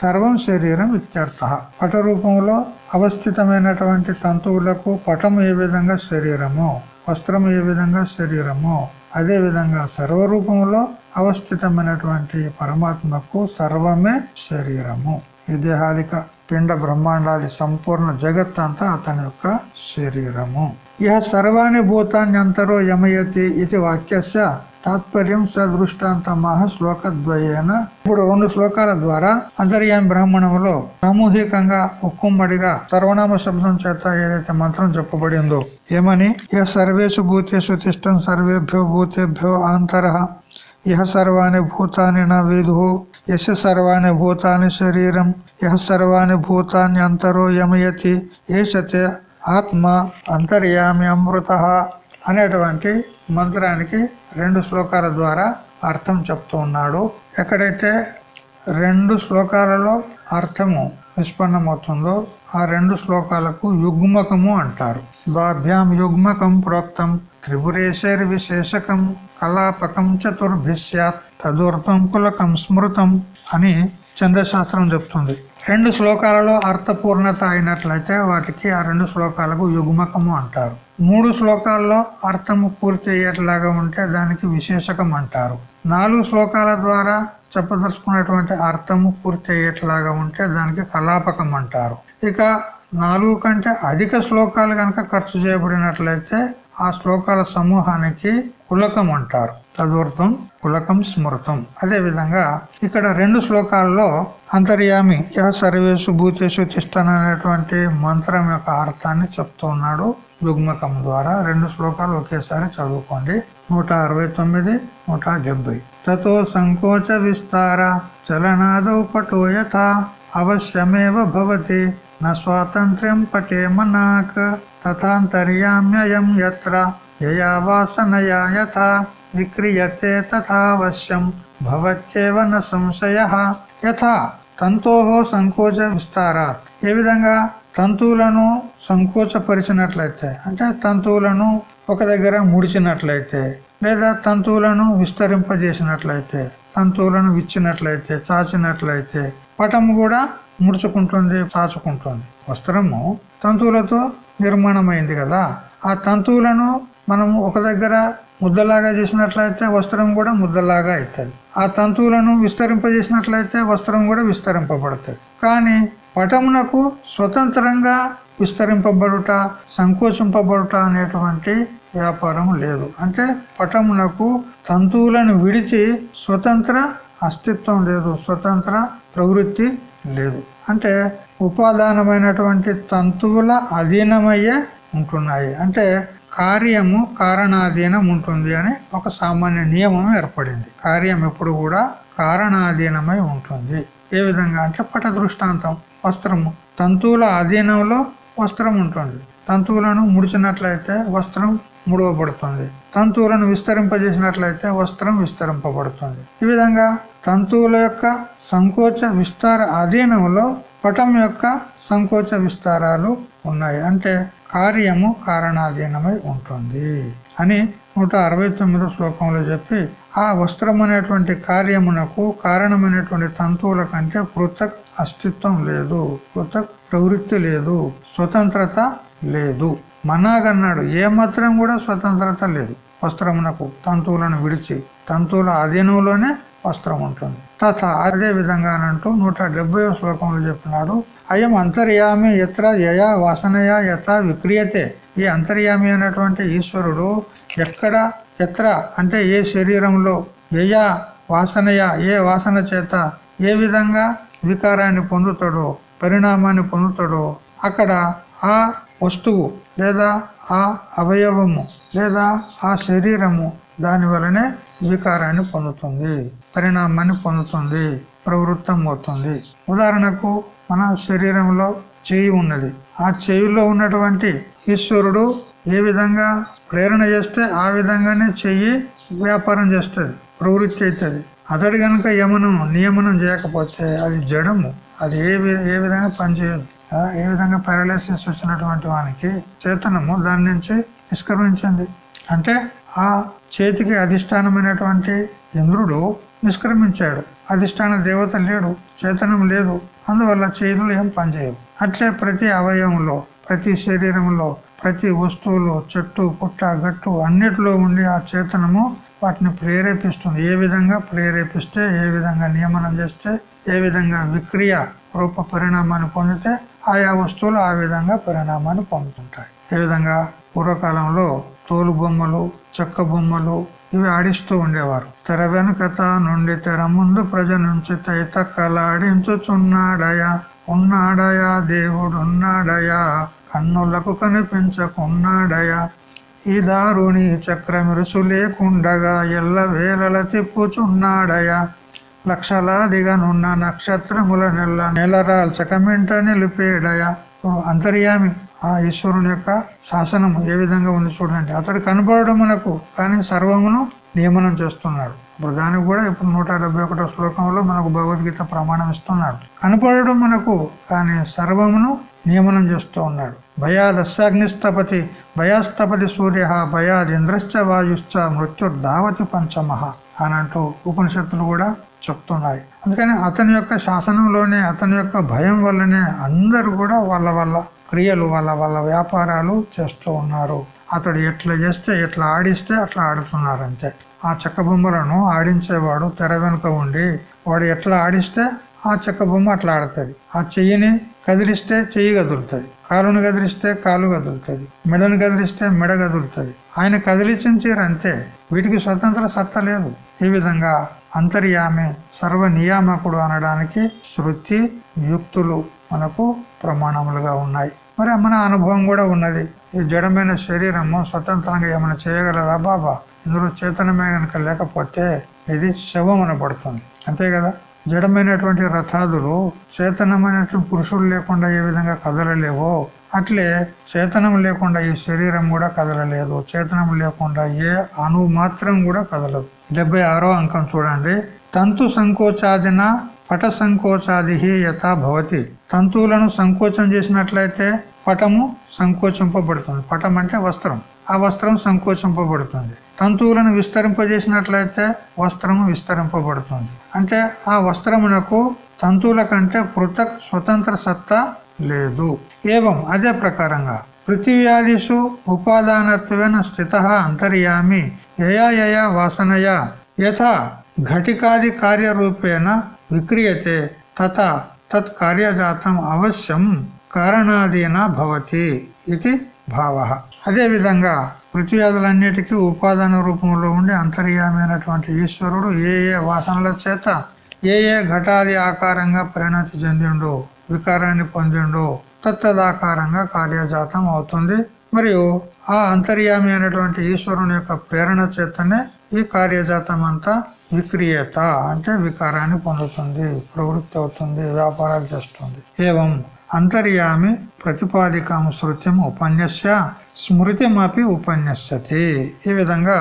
సర్వం శరీరం ఇత్యర్థ. పట రూపంలో అవస్థితమైనటువంటి తంతువులకు పటం ఏ విధంగా శరీరము వస్త్రం ఏ విధంగా శరీరము అదేవిధంగా సర్వరూపంలో అవస్థితమైనటువంటి పరమాత్మకు సర్వమే శరీరము. ఈ దేహాదిక పిండ బ్రహ్మాండాది సంపూర్ణ జగత్ అంతా అతని యొక్క శరీరము. ఇహ సర్వాణి భూతాన్ని అంతరో యమయతి ఇది వాక్యస్య తాత్పర్యం సదృష్టాంతమహ శ్లోకద్వయేన. ఇప్పుడు రెండు శ్లోకాల ద్వారా అంతర్యామి బ్రాహ్మణంలో సామూహికంగా ఉక్కుమ్మడిగా సర్వనామ శబ్దం చేత ఏదైతే మంత్రం చెప్పబడిందో ఏమని? ఇహ సర్వేషు భూతేషు తిష్టం సర్వేభ్యో భూతేభ్యో అంతర ఇహ సర్వాణి భూతాని నా విధు యశ సర్వాణి భూతాని శరీరం. ఇహ సర్వాణి భూతాన్ని అంతరో యమయతి. ఏషతే ఆత్మ అంతర్యామి అమృత అనేటువంటి మంత్రానికి రెండు శ్లోకాల ద్వారా అర్థం చెప్తూ ఉన్నాడు. ఎక్కడైతే రెండు శ్లోకాలలో అర్థము నిష్పన్నమవుతుందో ఆ రెండు శ్లోకాలకు యుగ్మకము అంటారు. ద్వాభ్యాం యుగ్మకం ప్రోక్తం త్రిపురేశర్ విశేషకం కలాపకం చతుర్భిష్యాత్ తదూర్ధం కులకం స్మృతం అని చంద్రశాస్త్రం చెప్తుంది. రెండు శ్లోకాలలో అర్థపూర్ణత అయినట్లయితే వాటికి ఆ రెండు శ్లోకాలకు యుగ్మకము అంటారు. మూడు శ్లోకాల్లో అర్థము పూర్తి అయ్యేట్లాగా ఉంటే దానికి విశేషకం అంటారు. నాలుగు శ్లోకాల ద్వారా చెప్పదలుచుకున్నటువంటి అర్థము పూర్తి అయ్యేట్లాగా ఉంటే దానికి కలాపకం అంటారు. ఇక నాలుగు కంటే అధిక శ్లోకాలు కనుక ఖర్చు చేయబడినట్లయితే ఆ శ్లోకాల సమూహానికి కులకం అంటారు. తదూర్థం కులకం స్మృతం. అదే విధంగా ఇక్కడ రెండు శ్లోకాల్లో అంతర్యామి యా సర్వేషు భూతేషు తిష్టననేటువంటి మంత్రం యొక్క అర్థాన్ని చెప్తూ ఉన్నాడు. యుగ్మకం ద్వారా రెండు శ్లోకాలు ఒకేసారి చదువుకోండి. నూట అరవై తొమ్మిది నూట డెబ్బై. తతో సంకోచ విస్తార చలనాదౌ పటోయత అవశ్యమేవ భవతి. న స్వాతంత్ర్యం పటేమనాక్ తథాంతర్యామ్యయం యత్ర యయా వాసనయా యథా విక్రియతే తథావశ్యం భవత్యేవ న సంశయ యథా తంతోహో సంకోచ విస్తారాత్ ఏ విధంగా? తంతువులను సంకోచపరిచినట్లయితే అంటే తంతువులను ఒక దగ్గర ముడిచినట్లయితే లేదా తంతువులను విస్తరింపజేసినట్లయితే తంతువులను విచ్చినట్లయితే చాచినట్లయితే పటం కూడా ముడుచుకుంటుంది చాచుకుంటుంది వస్త్రము తంతువులతో నిర్మాణమైంది కదా. ఆ తంతువులను మనము ఒక దగ్గర ముద్దలాగా చేసినట్లయితే వస్త్రం కూడా ముద్దలాగా అవుతుంది ఆ తంతువులను విస్తరింపజేసినట్లయితే వస్త్రం కూడా విస్తరింపబడుతుంది. కానీ పటమునకు స్వతంత్రంగా విస్తరింపబడుట సంకోచింపబడుట అనేటువంటి వ్యాపారం లేదు. అంటే పటమునకు తంతువులను విడిచి స్వతంత్ర అస్తిత్వం లేదు స్వతంత్ర ప్రవృత్తి లేదు. అంటే ఉపాదానమైనటువంటి తంతువుల అధీనమయ్యే ఉంటున్నాయి. అంటే కార్యము కారణాధీనం ఉంటుంది అని ఒక సామాన్య నియమం ఏర్పడింది. కార్యం ఎప్పుడు కూడా కారణాధీనమై ఉంటుంది. ఏ విధంగా అంటే పట దృష్టాంతం వస్త్రము. తంతువుల అధీనంలో వస్త్రం ఉంటుంది. తంతువులను ముడిచినట్లయితే వస్త్రం ముడవబడుతుంది. తంతువులను విస్తరింపజేసినట్లయితే వస్త్రం విస్తరింపబడుతుంది. ఈ విధంగా తంతువుల యొక్క సంకోచ విస్తార అధీనంలో పటం యొక్క సంకోచ విస్తారాలు ఉన్నాయి. అంటే కార్యము కారణాధీనమై ఉంటుంది అని నూట అరవై తొమ్మిదో శ్లోకంలో చెప్పి ఆ వస్త్రం అనేటువంటి కార్యమునకు కారణమైనటువంటి తంతువుల కంటే పృథక్ అస్తిత్వం లేదు పృథక్ ప్రవృత్తి లేదు స్వతంత్రత లేదు. మనాగన్నాడు ఏ మాత్రం కూడా స్వతంత్రత లేదు. వస్త్రమునకు తంతువులను విడిచి తంతువుల అధీనంలోనే వస్త్రం ఉంటుంది. తథ అదే విధంగా అంటూ నూట డెబ్బై శ్లోకంలో చెప్పినాడు అయం అంతర్యామి ఎత్ర యయా వాసనయా యథ విక్రియతే. ఈ అంతర్యామి అయినటువంటి ఈశ్వరుడు ఎక్కడ ఎత్ర అంటే ఏ శరీరంలో యయా వాసనయ ఏ వాసన చేత ఏ విధంగా వికారాన్ని పొందుతాడో పరిణామాన్ని పొందుతాడో అక్కడ ఆ వస్తువు లేదా ఆ అవయవము లేదా ఆ శరీరము దాని వలనే వికారాన్ని పొందుతుంది పరిణామాన్ని పొందుతుంది ప్రవృత్తం అవుతుంది. ఉదాహరణకు మన శరీరంలో చేయి ఉన్నది. ఆ చేయిలో ఉన్నటువంటి ఈశ్వరుడు ఏ విధంగా ప్రేరణ చేస్తే ఆ విధంగానే చెయ్యి వ్యాపారం చేస్తుంది ప్రవృత్తి అవుతుంది. అతడు కనుక యమనం నియమనం చేయకపోతే అది జడము. అది ఏ ఏ విధంగా పనిచేయదు. ఏ విధంగా పారాలైసిస్ వచ్చినటువంటి వానికి చేతనము దాని నుంచి నిష్క్రమించింది. అంటే ఆ చేతికి అధిష్టానమైనటువంటి ఇంద్రుడు నిష్క్రమించాడు. అధిష్టాన దేవత లేడు చేతనం లేదు. అందువల్ల చేతులు ఏం పనిచేయవు. అట్లే ప్రతి అవయవంలో ప్రతి శరీరంలో ప్రతి వస్తువులో చెట్టు పుట్ట గట్టు అన్నిటిలో ఉండి ఆ చేతనము వాటిని ప్రేరేపిస్తుంది. ఏ విధంగా ప్రేరేపిస్తే ఏ విధంగా నియమనం చేస్తే ఏ విధంగా విక్రియ రూప పరిణామాన్ని పొందితే ఆయా వస్తువులు ఆ విధంగా పరిణామాన్ని పొందుతుంటాయి. ఏ విధంగా? పూర్వకాలంలో తోలుబొమ్మలు చెక్క బొమ్మలు ఇవి ఆడిస్తూ ఉండేవారు. తెర వెనుకత నుండి తెర ముందు ప్రజ నుంచి తైతక్కలాడించుచున్నాడయా ఉన్నాడయా దేవుడున్నాడయా? కన్నులకు కనిపించకున్నాడయా? ఈ దారుని చక్రమిరుసు లేకుండగా ఎల్ల వేలల తిప్పుచున్నాడయా? లక్షలాదిగా నున్న నక్షత్రముల నెల నెలరాల్చకమింట నిలిపేడయా? అంతర్యామి ఆ ఈశ్వరుని యొక్క శాసనం ఏ విధంగా ఉంది చూడండి. అతడు కనపడడం మనకు కానీ సర్వమును నియమనం చేస్తున్నాడు. ఇప్పుడు దానికి కూడా ఇప్పుడు నూట శ్లోకంలో మనకు భగవద్గీత ప్రమాణం ఇస్తున్నాడు. కనపడడం మనకు కానీ సర్వమును నియమనం చేస్తూ ఉన్నాడు. భయాదస్యాగ్నిస్తపతి భయాస్తపతి సూర్య భయాద్ ఇంద్రశ్చ వాయుశ్చ మృత్యుర్ధావతి పంచమహ అంటూ ఉపనిషత్తులు కూడా చెప్తున్నాయి. అందుకని అతని యొక్క శాసనంలోనే అతని యొక్క భయం వల్లనే అందరూ కూడా వాళ్ళ వల్ల క్రియలు వాళ్ళ వాళ్ళ వ్యాపారాలు చేస్తూ ఉన్నారు. అతడు ఎట్లా చేస్తే ఎట్లా ఆడిస్తే అట్లా ఆడుతున్నారు అంతే. ఆ చెక్క బొమ్మలను ఆడించేవాడు తెర వెనుక ఉండి వాడు ఎట్లా ఆడిస్తే ఆ చెక్క బొమ్మ అట్లా ఆడుతుంది. ఆ చెయ్యిని కదిలిస్తే చెయ్యి కదులుతుంది. కాలును కదిలిస్తే కాలు కదులుతుంది. మెడను కదిలిస్తే మెడ కదులుతుంది. ఆయన కదిలించారు అంతే. వీటికి స్వతంత్ర సత్తా లేదు. ఈ విధంగా అంతర్యామి సర్వ నియామకుడు అనడానికి శృతి యుక్తులు మనకు ప్రమాణములుగా ఉన్నాయి. మరి మన అనుభవం కూడా ఉన్నది. ఈ జడమైన శరీరము స్వతంత్రంగా ఏమైనా చేయగలదా బాబా? ఇందులో చేతనమే కనుక లేకపోతే ఇది శవం అనబడుతుంది అంతే కదా? జడమైనటువంటి రథాదులు చేతనమైనటువంటి పురుషులు లేకుండా ఏ విధంగా కదలలేవో అట్లే చేతనం లేకుండా ఈ శరీరం కూడా కదలలేదు. చేతనం లేకుండా ఏ అణువు మాత్రం కూడా కదలదు. డెబ్బై ఆరో అంకం చూడండి. తంతు సంకోచాదిన పట సంకోచాది యథా భవతి. తంతువులను సంకోచం చేసినట్లయితే పటము సంకోచింపబడుతుంది. పటం అంటే వస్త్రం. ఆ వస్త్రం సంకోచింపబడుతుంది. తంతువులను విస్తరింపజేసినట్లయితే వస్త్రము విస్తరింపబడుతుంది. అంటే ఆ వస్త్రమునకు తంతువుల కంటే పృథక్ స్వతంత్ర సత్తా లేదు. ఏవం? అదే ప్రకారంగా. పృథివ్యాదిషు ఉపాదానత్వేన స్థిత అంతర్యామి. యయా యయా వాసనయా. యథా ఘటికాది కార్యరూపేణ విక్రియతే తథా తత్ కార్యజాతం అవశ్యం కారణాదీనా భవతి ఇది భావ. అదే విధంగా పృథ్వీయాదులన్నిటికీ ఉపాదాన రూపంలో ఉండి అంతర్యామైనటువంటి ఈశ్వరుడు ఏ ఏ వాసనల చేత ఏ ఏ ఘటాది ఆకారంగా పరిణతి చెందిండు వికారాన్ని పొందిండు తత్తదాకారంగా కార్యజాతం అవుతుంది. మరియు ఆ అంతర్యామి అయినటువంటి ఈశ్వరుని యొక్క ప్రేరణ చేతనే ఈ కార్యజాతం అంతా విక్రియత అంటే వికారాన్ని పొందుతుంది ప్రవృత్తి అవుతుంది వ్యాపారాలు చేస్తుంది. ఏవం అంతర్యామి ప్రతిపాదికం శృత్యం ఉపన్యస్య స్మృతిమపి ఉపన్యస్యతి. ఈ విధంగా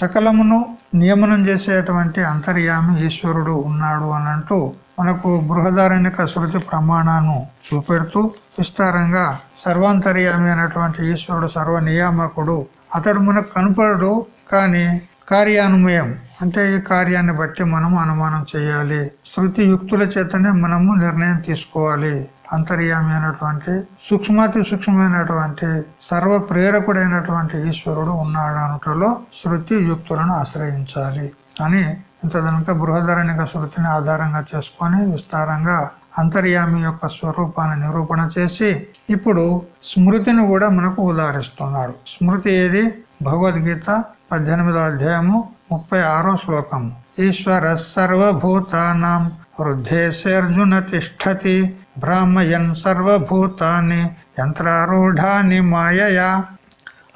సకలమును నియమనం చేసేటువంటి అంతర్యామి ఈశ్వరుడు ఉన్నాడు అని అంటూ మనకు బృహదారణ్యక శృతి ప్రమాణాన్ని చూపెడుతూ విస్తారంగా సర్వాంతర్యామి అయినటువంటి ఈశ్వరుడు సర్వ నియామకుడు అతడు మనకు కనపడడు కానీ కార్యాన్వయం అంటే ఈ కార్యాన్ని బట్టి మనం అనుమానం చేయాలి. శృతి యుక్తుల చేతనే మనము నిర్ణయం తీసుకోవాలి. అంతర్యామి అయినటువంటి సూక్ష్మాతి సూక్ష్మమైనటువంటి సర్వ ప్రేరకుడైనటువంటి ఈశ్వరుడు ఉన్నాడు అనుటలో శృతి యుక్తులను ఆశ్రయించాలి అని ఇంత కనుక బృహదరణిక శృతిని ఆధారంగా చేసుకొని విస్తారంగా అంతర్యామి యొక్క స్వరూపాన్ని నిరూపణ చేసి ఇప్పుడు స్మృతిని కూడా మనకు ఉదాహరిస్తున్నాడు. స్మృతి ఏది? భగవద్గీత పద్దెనిమిదో అధ్యాయము ముప్పై ఆరో శ్లోకము. ఈశ్వర సర్వభూతానాం వృద్ధేశర్జున తిష్టతి బ్రాహ్మయన్ సర్వభూతాన్ని యంత్రారూఢాన్ని మాయయా.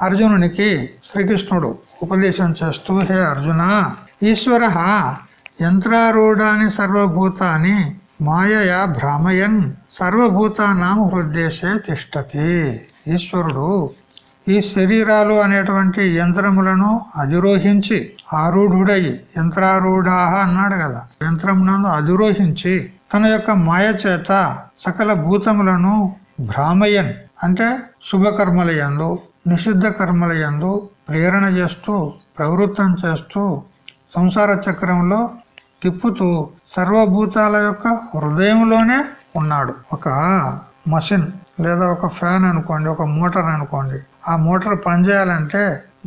అర్జునునికి శ్రీకృష్ణుడు ఉపదేశం చేస్తూ హే అర్జున ఈశ్వర యంత్రారూఢాన్ని సర్వభూతాన్ని మాయయా భ్రామయన్ సర్వభూతానాం హృద్దేశే తిష్టతి. ఈశ్వరుడు ఈ శరీరాలు అనేటువంటి యంత్రములను అధిరోహించి ఆరూఢుడై యంత్రారూఢాహ అన్నాడు కదా. యంత్రములను అధిరోహించి తన యొక్క మాయ చేత సకల భూతములను భ్రామయన్ అంటే శుభకర్మల యందు నిషిద్ధ కర్మల ప్రేరణ చేస్తూ ప్రవృత్తం చేస్తూ సంసార చక్రంలో తిప్పుతూ సర్వభూతాల యొక్క హృదయంలోనే ఉన్నాడు. ఒక మషిన్ లేదా ఒక ఫ్యాన్ అనుకోండి ఒక మోటార్ అనుకోండి ఆ మోటార్ పనిచేయాలంటే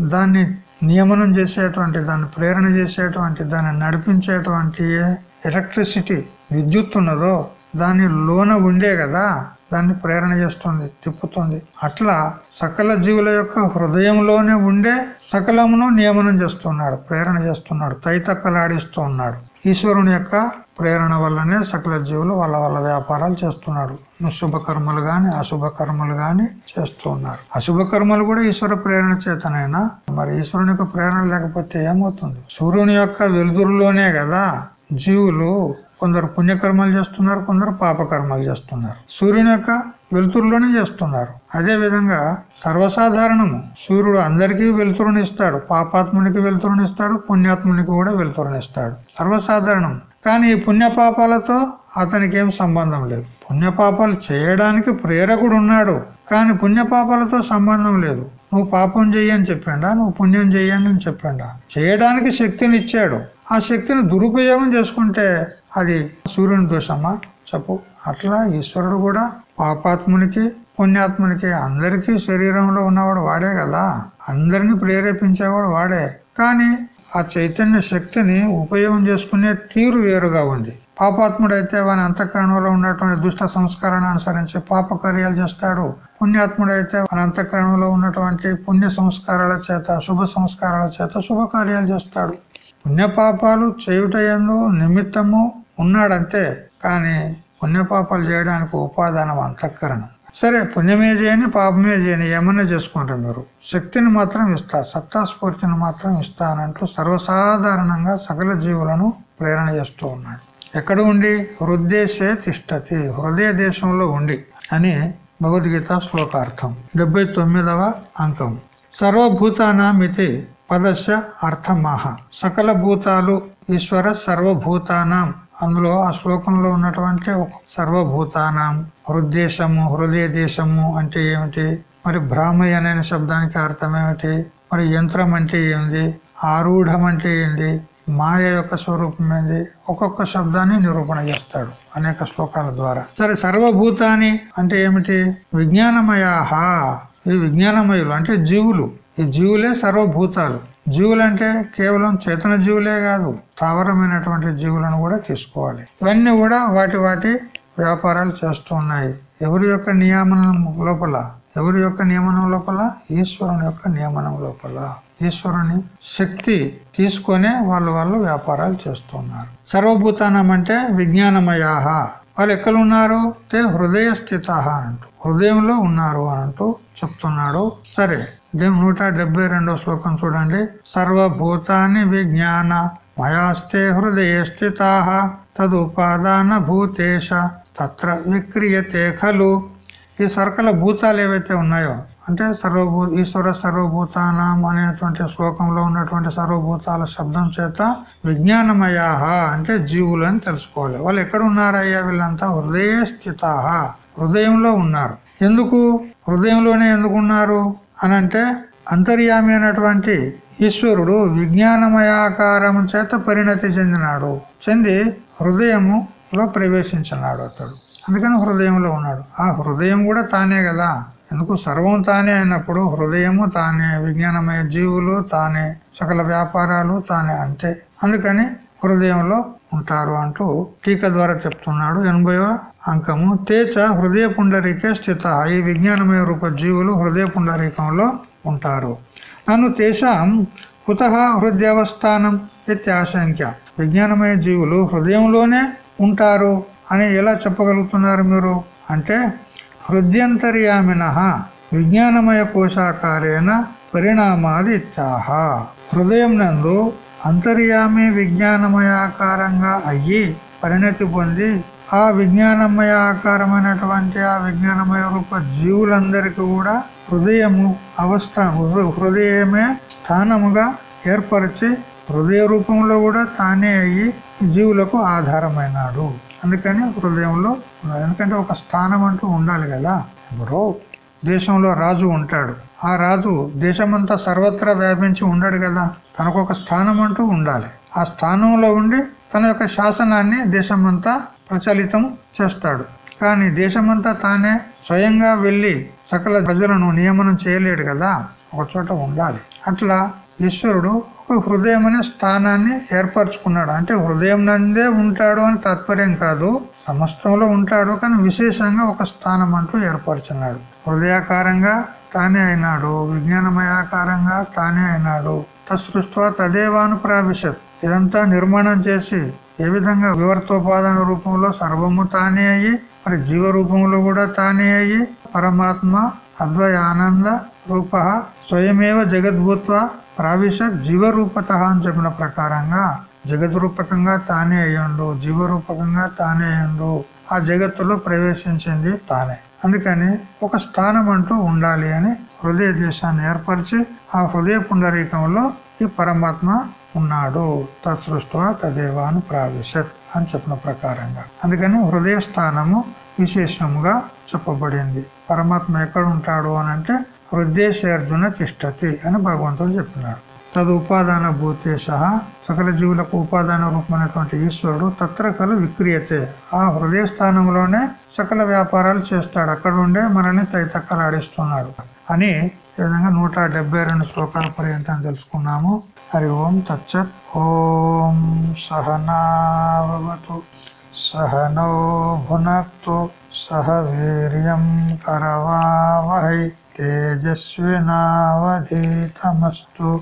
దాన్ని నియమనం చేసేటువంటి దాన్ని ప్రేరణ చేసేటువంటి దాన్ని నడిపించేటువంటి ఎలక్ట్రిసిటీ విద్యుత్ ఉన్నదో దాని లోన ఉండే కదా దాన్ని ప్రేరణ చేస్తుంది తిప్పుతుంది. అట్లా సకల జీవుల యొక్క హృదయంలోనే ఉండే సకలమును నియమనం చేస్తున్నాడు ప్రేరణ చేస్తున్నాడు తైతక్కలాడిస్తూ ఉన్నాడు ఈశ్వరుని యొక్క ప్రేరణ వల్లనే సకల జీవులు వాళ్ళ వాళ్ళ వ్యాపారాలు చేస్తున్నాడు. శుభ కర్మలు గాని అశుభ కర్మలు గాని చేస్తూ ఉన్నారు అశుభ కర్మలు కూడా ఈశ్వర ప్రేరణ చేతనైనా మరి ఈశ్వరుని యొక్క ప్రేరణ లేకపోతే ఏమవుతుంది? సూర్యుని యొక్క వెలుతురులోనే కదా జీవులు కొందరు పుణ్యకర్మలు చేస్తున్నారు కొందరు పాపకర్మలు చేస్తున్నారు. సూర్యుని యొక్క వెలుతురులోనే చేస్తున్నారు. అదే విధంగా సర్వసాధారణము. సూర్యుడు అందరికీ వెలుతురునిస్తాడు పాపాత్మునికి వెలుతురునిస్తాడు పుణ్యాత్మునికి కూడా వెలుతురునిస్తాడు. సర్వసాధారణం. కానీ ఈ పుణ్యపాపాలతో అతనికి ఏం సంబంధం లేదు. పుణ్యపాపాలు చేయడానికి ప్రేరకుడు ఉన్నాడు కానీ పుణ్యపాపాలతో సంబంధం లేదు. నువ్వు పాపం చెయ్యని చెప్పిండా? నువ్వు పుణ్యం చెయ్యండి అని చెప్పిండా? చేయడానికి శక్తిని ఇచ్చాడు ఆ శక్తిని దురుపయోగం చేసుకుంటే అది సూర్యుని దోషమా? చెప్పు. అట్లా ఈశ్వరుడు కూడా పాపాత్మునికి పుణ్యాత్మునికి అందరికీ శరీరంలో ఉన్నవాడు వాడే కదా. అందరిని ప్రేరేపించేవాడు వాడే. కానీ ఆ చైతన్య శక్తిని ఉపయోగం చేసుకునే తీరు వేరుగా ఉంది. పాపాత్ముడైతే వాని అంతఃకరణంలో ఉన్నటువంటి దుష్ట సంస్కారాన్ని అనుసరించి పాప కార్యాలు చేస్తాడు. పుణ్యాత్ముడైతే వాని అంతఃకరణంలో ఉన్నటువంటి పుణ్య సంస్కారాల చేత శుభ సంస్కారాల చేత శుభ కార్యాలు చేస్తాడు. పుణ్యపాపాలు చేయుటయందు నిమిత్తము ఉన్నాడంతే కానీ పుణ్యపాపాలు చేయడానికి ఉపాదానం అంతఃకరణం. సరే పుణ్యమే చేయని పాపమే చేయని ఏమన్నా చేసుకుంటారు మీరు. శక్తిని మాత్రం ఇస్తా సత్తాస్ఫూర్తిని మాత్రం ఇస్తానంటూ సర్వసాధారణంగా సకల జీవులను ప్రేరణ చేస్తూ ఉన్నాడు. ఎక్కడ ఉండి? హృదయసే తిష్టతి హృదయ దేశంలో ఉండి అని భగవద్గీత శ్లోకార్థం. డెబ్బై తొమ్మిదవ అంకం. సర్వభూతానామితి పదస్య అర్థమాహ. సకల భూతాలు ఈశ్వర సర్వభూతానాం. అందులో ఆ శ్లోకంలో ఉన్నటువంటి సర్వభూతానం హృదేశము హృదయ దేశము అంటే ఏమిటి? మరి భ్రామయ్య అనే శబ్దానికి అర్థం ఏమిటి? మరి యంత్రం అంటే ఏంది? ఆరూఢం అంటే ఏంది? మాయ యొక్క స్వరూపం ఏంది? ఒక్కొక్క శబ్దాన్ని నిరూపణ చేస్తాడు అనేక శ్లోకాల ద్వారా. సరే సర్వభూతాన్ని అంటే ఏమిటి? విజ్ఞానమయాహ. ఈ విజ్ఞానమయులు అంటే జీవులు. ఈ జీవులే సర్వభూతాలు. జీవులు అంటే కేవలం చేతన జీవులే కాదు స్థావరమైనటువంటి జీవులను కూడా తీసుకోవాలి. ఇవన్నీ కూడా వాటి వాటి వ్యాపారాలు చేస్తూ ఉన్నాయి. ఎవరి యొక్క నియమనం లోపల ఎవరి యొక్క నియమనం లోపల? ఈశ్వరుని యొక్క నియమనం లోపల. ఈశ్వరుని శక్తి తీసుకొనే వాళ్ళు వాళ్ళు వ్యాపారాలు చేస్తున్నారు సర్వభూతానం అంటే విజ్ఞానమయాహ. వాళ్ళు ఎక్కడున్నారు? తే హృదయ స్థిత అంటూ హృదయంలో ఉన్నారు అనంటూ చెప్తున్నాడు. సరే నూట డెబ్బై రెండో శ్లోకం చూడండి. సర్వభూతాన్ని విజ్ఞాన మయాస్తే హృదయ స్థితా తదుపాదాన భూతేశ తత్ర విక్రియతే ఖలు. ఈ సర్కల భూతాలు ఏవైతే ఉన్నాయో అంటే సర్వభూ ఈశ్వర సర్వభూతానం అనేటువంటి శ్లోకంలో ఉన్నటువంటి సర్వభూతాల శబ్దం చేత విజ్ఞానమయాహ అంటే జీవులు అని తెలుసుకోవాలి. వాళ్ళు ఎక్కడ ఉన్నారయ్యా వీళ్ళంతా? హృదయ స్థిత. హృదయంలో ఉన్నారు. ఎందుకు? హృదయంలోనే ఎందుకు ఉన్నారు అనంటే అంతర్యామి అయినటువంటి ఈశ్వరుడు విజ్ఞానమయాకారం చేత పరిణతి చెందినాడు. చెంది హృదయములో ప్రవేశించినాడు అతడు. అందుకని హృదయంలో ఉన్నాడు. ఆ హృదయం కూడా తానే కదా. ఎందుకు? సర్వం తానే అయినప్పుడు హృదయము తానే విజ్ఞానమయ జీవులు తానే సకల వ్యాపారాలు తానే అంతే. అందుకని హృదయంలో ఉంటారు అంటూ టీక ద్వారా చెప్తున్నాడు. ఎనభైవ అంకము. తేచ హృదయ పుండరీకే స్థిత. ఈ విజ్ఞానమయ రూప జీవులు హృదయ పుండరీకంలో ఉంటారు. నన్ను తేషాం కుత హృదయవస్థానం ఇత్యాశంక్య విజ్ఞానమయ జీవులు హృదయంలోనే ఉంటారు అని ఎలా చెప్పగలుగుతున్నారు మీరు? అంటే హృదయంతర్యామిన విజ్ఞానమయ కోశాకారేణ పరిణామాది ఇత్యాహ హృదయం నందు అంతర్యామి విజ్ఞానమయాకారంగా అయ్యి పరిణతి పొంది ఆ విజ్ఞానమయ ఆకారమైనటువంటి ఆ విజ్ఞానమయ రూప జీవులందరికీ కూడా హృదయము అవస్థ హృదయమే స్థానముగా ఏర్పరిచి హృదయ రూపంలో కూడా తానే అయ్యి జీవులకు ఆధారమైనాడు. అందుకని హృదయంలో ఎందుకంటే ఒక స్థానం అంటూ ఉండాలి కదా. ఇప్పుడు దేశంలో రాజు ఉంటాడు. ఆ రాజు దేశమంతా సర్వత్రా వ్యాపించి ఉండడు కదా. తనకు ఒక స్థానం అంటూ ఉండాలి. ఆ స్థానంలో ఉండి తన యొక్క శాసనాన్ని దేశమంతా ప్రచలితం చేస్తాడు. కానీ దేశమంతా తానే స్వయంగా వెళ్ళి సకల ప్రజలను నియమనం చేయలేడు కదా. ఒక చోట ఉండాలి. అట్లా ఈశ్వరుడు ఒక ఒక హృదయం అనే స్థానాన్ని ఏర్పరచుకున్నాడు. అంటే హృదయం నందే ఉంటాడు అని తాత్పర్యం కాదు. సమస్తంలో ఉంటాడు. కానీ విశేషంగా ఒక స్థానం అంటూ ఏర్పరచున్నాడు. హృదయాకారంగా తానే అయినాడు విజ్ఞానమయాకారంగా తానే అయినాడు. తసృష్ట తదేవాను ప్రావిశత్ ఇదంతా నిర్మాణం చేసి ఏ విధంగా వివర్తోపాదన రూపంలో సర్వము తానే అయ్యి మరి జీవ రూపంలో కూడా తానే అయ్యి పరమాత్మ అద్వయ ఆనంద రూప స్వయమేవ జగద్భూత్వ ప్రావిశత్ జీవరూపత అని చెప్పిన ప్రకారంగా జగద్రూపకంగా తానే అయ్యండు జీవరూపకంగా తానే అయ్యండు. ఆ జగత్తులో ప్రవేశించింది తానే. అందుకని ఒక స్థానం అంటూ ఉండాలి అని హృదయ దేశాన్ని ఏర్పరిచి ఆ హృదయ పుండరీకంలో ఈ పరమాత్మ ఉన్నాడు. తత్సృష్ట తదేవాను ప్రావిశత్ అని చెప్పిన ప్రకారంగా. అందుకని హృదయ స్థానము విశేషముగా చెప్పబడింది. పరమాత్మ ఎక్కడ ఉంటాడు అని అంటే హృదయశేర్జున తిష్టతి అని భగవంతుడు చెప్పినాడు. తదు ఉపాదాన సహ సకల జీవులకు ఉపాదాన రూపమైనటువంటి ఈశ్వరుడు తత్ర కలు విక్రియతే. ఆ హృదయ స్థానంలోనే సకల వ్యాపారాలు చేస్తాడు. అక్కడ ఉండే మనల్ని తైతక్కలాడిస్తున్నాడు అని ఈ విధంగా నూట డెబ్బై రెండు శ్లోకాల పర్యంతం తెలుసుకున్నాము. హరి ఓం తచ్చత్ ఓం సహనావతు సహనో భునక్తు. సహ వీర్యం కరవావహై. తేజస్వినావధీతమస్తు.